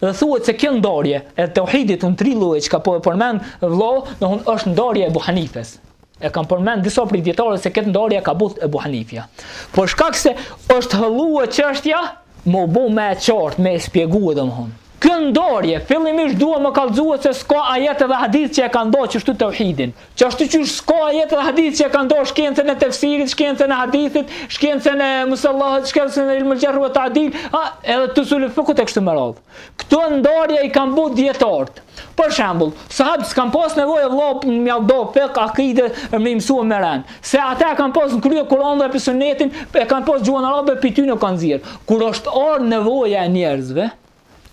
Dhe thuhet se kjo ndorje e tauhidit në tri lloje çka po e përmend vëllau, domthon është ndorje e Ebu Hanifes. E kanë përmend disa prej dietarëve se ket ndorje e ka bo Ebu Hanifja. Për shkak se është hollue çështja me u bo me e qartë, me e spjegue domthon. Kjo ndorje fillimisht dua me kallxue se s'ka ajet edhe hadith që e ka nda qështu tauhidin. Qashtu qysh s'ka ajet dhe hadith që e ka nda shkencën e tefsirit, shkencën e hadithit, shkencën e mustalahit, shkencën e ilmul xherh ue ta'dil, a, edhe t'usulit fikhut e kështu me radhë. Këto ndorje i kan bo dijetartë. Për shambull, sahabët s'kan pas nevojë vëlla me i nda fikh, akide, e me i mësua me ren. Se ata e kan pas në krye Kuranin edhe sunetin, e kan pas gjuhën arabe, prej tyne kanë nxjerr. Kur është ardh nevoja e njerëzve,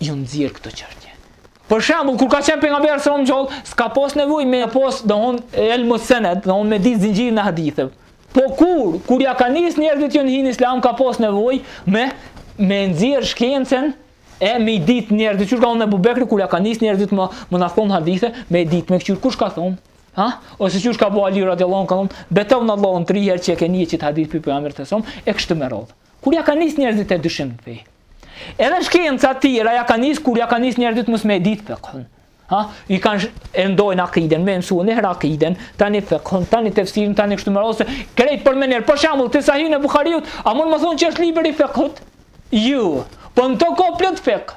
jon nxjerr këto çështje. Për shembull, kur ka qenë pejgamberi sallallahu alajhi wasallam gjallë, s'ka pas nevojë me pas, domthon el musnad, domthon me ditë zinxhirin e haditheve. Po kur, kur ja ka nis njerëzit me hi në islam ka pas nevojë me me nxjerr shkencën e me i ditë njerëzit, çka ka bo Abu Bekri kur ja ka nis njerëzit me me na thon hadithe, me i ditë me këqyr kush ka thon? Ha? Ose çka ka bo Ali radhiyallahu anhu, betou n'Allahun tri herë që e ke ni qët hadith prej pejgamberit a.s., e kështu me radhë. Kur ja ka nis njerzit me dyshim n'fe. Edhe shkenca tjera ja ka nis kur ja ka nis njerzit mos me dit fëkhën. Ha, i kanë nda domthon akiden, me mësu niherë akiden, tani fikhun, tani tefsirin, tani kështu me radhë, se, krejt për menjëherë, për shambull, ti Sahihun e Bukhariut, a mund me thonë që është libër i fikhut? Jo, po në të ka plot fikh.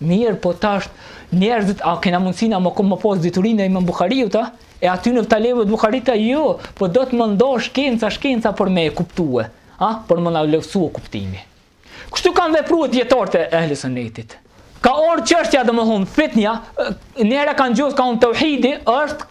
Mirë po tash njerëzit a kena mundësi na me me pas diturin e imam Bukhariut a? E atyne talebeve t'Bukhariut a jo, po duhet me nda shkenca shkenca për me e kuptue, a? Për me na u lehtësue kuptimi. Kështu kanë veprue dijetarët e ehli sunetit. Ka ardh çështja domethonë, fitnja, njëra kanë gjo ka kon tauhidi, është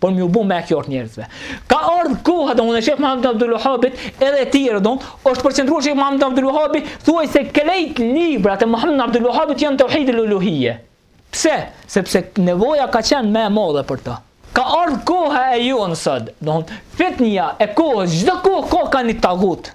për me iu bo më e qartë njerëzve. Ka ardhur koha domthon e sheh Muhammed Abdul Wahhabit edhe të tjerë domthon, është përqendruar sheh Muhammed Abdul Wahhabi, thuaj se krejt librat e Muhammed Abdul Wahhabit janë tauhid uluhije. Pse? Sepse nevoja ka qenë më e madhe për të. Ka ardhur koha e jonë sot, domthon fitnia e kohës, çdo kohë ka ka ni tagut.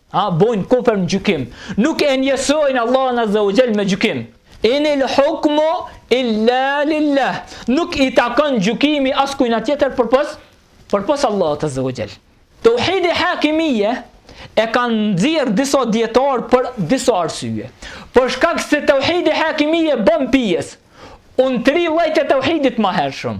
A bojnë kufër në gjykim. Nuk e njësojnë Allahun Azza wa Jall me gjykim. Inil hukmu illa lillah. Nuk i takon gjykimi askujna tjetër përpos përpos Allahut Azza wa Jall. Tauhid e hakimie e kanë nxjerr disa dietar për disa arsye. Për shkak se tauhid e hakimie bën pjesë në tri llojt e tauhidit ma hershëm.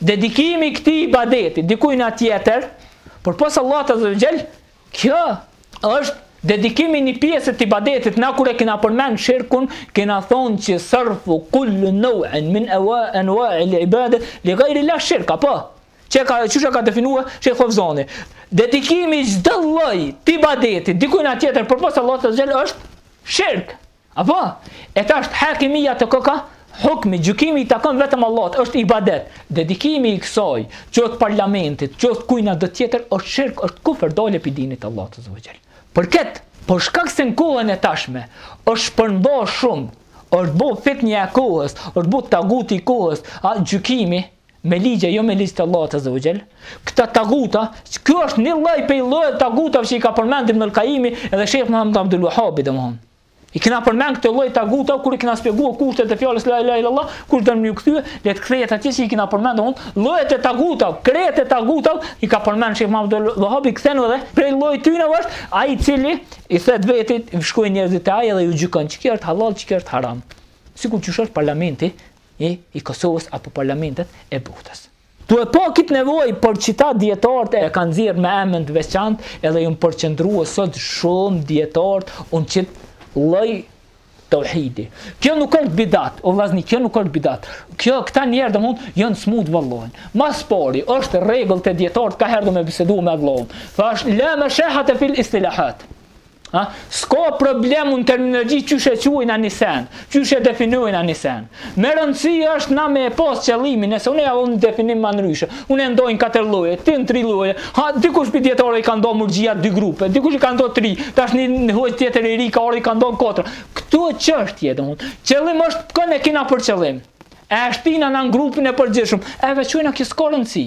Dedikimi i këtij ibadeti dikujna tjetër, përpos Allahut azza wa jall, kjo është dedikimi i një pjese të ibadetit. Na kur e kena përmend shirkun, kena thonë që sarfu kullu naw'in min anwa anwa'il ibade li ghayrillah shirk, apo? Qysh ka qysh ka definua Sheikh Fevzani. Dedikimi i çdo lloj të ibadetit dikujna tjetër përpos Allahut azza wa jall është shirk. Apo, e tash hakimija te koka, hukmi, gjykimi i takon vetëm Allahut, është ibadet. Dedikimi i kësaj, qoftë parlamentit, qoftë kujnado tjetër, është shirk, është kufër, dalje prej dinit të Allahut azza wa jall. Për këtë, për shkak se në kohën e tashme është shpërnda shumë, është bo fitnja e kohës, është bo taguti i kohës, a, gjykimi, me ligje jo me ligje të Allahut azza wa jall këta taguta ky është një lloj prej llojeve të tagutave që i ka përmendur Ibn al-Qayyim dhe Sheikh Muhammad Abdul Wahhab domthon i kena përmend këtë lloj taguta kur i kena shpjeguar kushtet e fjalës la ilaha illallah kush do me u kthy le të kthehet atje që i kena përmend domthon llojet e taguta krenët e taguta i ka përmend Sheikh Muhammad Abdul Wahhab ka thënë edhe prej llojit tyre është ai i cili i thet vetit i shkojnë njerëzit te ai dhe ju gjykon çka është halal çka është haram sikur qysh është parlamenti i i Kosovës apo parlamentet e botës. Tu e pa kit nevoj por qita dijetart e kan nxirr me emër të veçant edhe jon përqendrue sot shum dijetart në qit lloj tauhidi kjo nuk ësht bidat o vllazni kjo nuk ësht bidat kjo kta njerz domethon jon smut vallahi ma s'pari ësht rregull te dijetart kah herdo me bisedu me vllaun thash la mashahate fil istilahat A? S'ka problem në terminologi qysh e quajna një sen, qysh e definojna një sen. Me rëndësi është na me e pas qëllimin, nëse unë e bon një definim ma ndryshe, unë e ndaj në katër lloje, ti në tri lloje, ha, dikush prej dijetarëve i ka nda në veç dy grupe, dikush i ka nda në tri, tash një, një hoxhë tjetër i ri ka ardhë i ka nda në katër. Këtu është çështje, domethon, qëllim është çka e kina për qëllim. E shtina në grupin e përgjithshëm, e veçojna kjo s'ka rëndësi.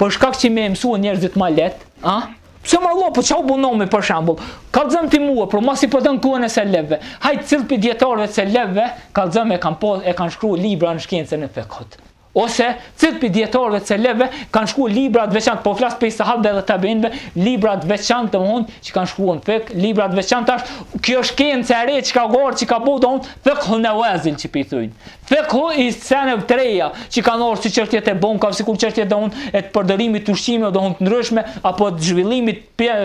Për shkak që me mësua njerëzit ma let, a? Pse vallah, po ça u bo domethon për shembull? Kallzomë ti mua, po masi po don kohën e selefëve. Hajt cili prej dijetarëve të selefëve, kallzomë e kanë po, e kanë shkru libra në shkencën e fikhut. Ose, cilët prej dijetarëve të selefëve, kanë shkru libra të veçantë, po flas prej sahabëve dhe tabiinëve, libra të veçantë domethon, që kanë shkru në fikh, libra të veçantë ashtë, kjo shkencë e re që ka dalë, që ka domethon, fikhu en-nevazil që po i thojnë. Fiqhu i seneve të reja, që kanë ardhë si çështje të bankave, sikur çështje domethon, e të përdorimit të ushqimeve domethon të ndryshme, apo të zhvillimit të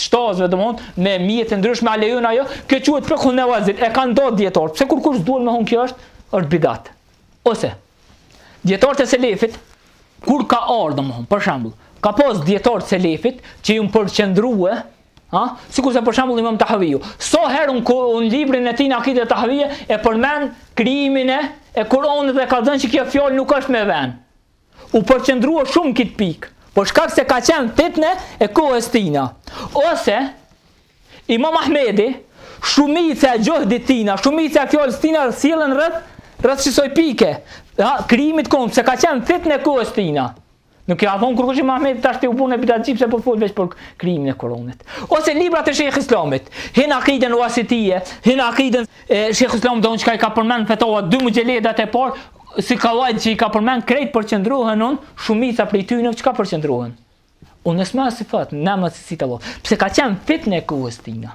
shtazve domethon, me mjete të ndryshme, a lejohen a jo, kjo quhet fiqhu nevazil, e kanë nda dijetarët, pse kurrkush s'duhet me thon kjo është, është bidat. Ose, dijetarët e selefit, kur ka ardhë, domethon, për shembull, ka pas dijetarë t' e selefit, që jon përqendrue, Ha? Sikur se për shembull Imam Tahaviu, sa herë në librin e tij Akide Tahavije e përmend krijimin e e Kur'anit dhe ka thënë se kjo fjalë nuk është me vend. U përqendrua shumë kit pik, për shkak se ka qenë fitne e kohës tina. Ose Imam Ahmedi, shumica e xhihadit tina, shumica e fjalës tina sillen rreth rreth qisaj pike. Ha, krijimit Kuranit se ka qenë fitne e kohës tina. Nuk ja thonë kur kush imam Ahmed tash ti u punë për ta çi pse po fol veç për krijimin e Kur'anit. Ose libra të Shejh Islamit, hin akiden uasitije, hin akiden e Shejh Islamit çka i ka përmend fetava dy muxheledat e parë, si ka vajt që i ka përmend krejt përqendrohen un, shumica prej tyne çka përqendrohen. Esma ue sifat, na më si të vot. Pse ka qenë fitnë e kohës tina.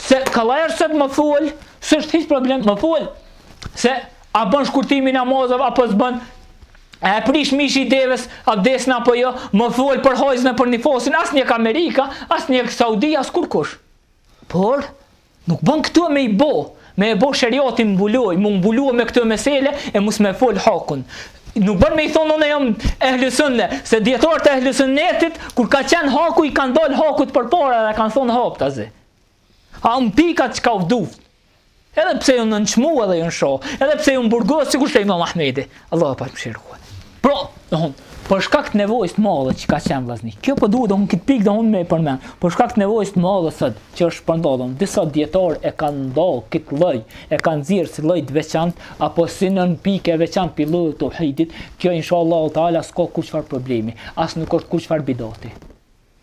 Se kallar sot me fol, s'është hiç problem me fol. Se a bën shkurtimin e namazeve apo s'bën? E prish mishi i devës abdestin apo jo? Me fol për hajzën e për nifasin, as një Amerika, as një Saudi, as kurkush. Por nuk bën këtu me i bo, Me e bo sheriatin mbulojë, mu mbulua me këtë mesele e mos me fol hakun. Nuk bën me i thonë unë jam ehlusunne, se dijetarët e ehlusunnetit, kur ka qenë haku, i kanë dalë hakut përpara dhe kanë thonë haptazi. Ato pikat që ka u dasht. Edhe pse janë nënçmu edhe janë sha, edhe pse janë burgos, sikur është imam Ahmedi. Allahu e pastë mëshirë Pra, domthon, për shkak të nevojës të madhe që ka qenë vllazni. Kjo po duhet domthon këtë pikë domthon me përmend. Për shkak të nevojës të madhe sot që është për ndodhur, disa dijetarë e kanë ndau këtë lloj, e kanë nxjerr si lloj të veçantë apo si nënpikë e veçantë pi llojit të teuhidit, kjo inshallahu teala s'ka kurrë çfarë problemi, as nuk është kurrë çfarë bidati.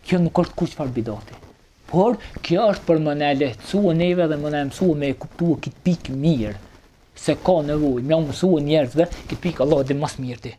Kjo nuk është kurrë çfarë bidati. Por kjo është për me na lehtësua neve dhe me na mësua me e kuptua këtë pikë mirë se ka nevojë, me mësua njerëzve këtë pikë Allahu di më së miri.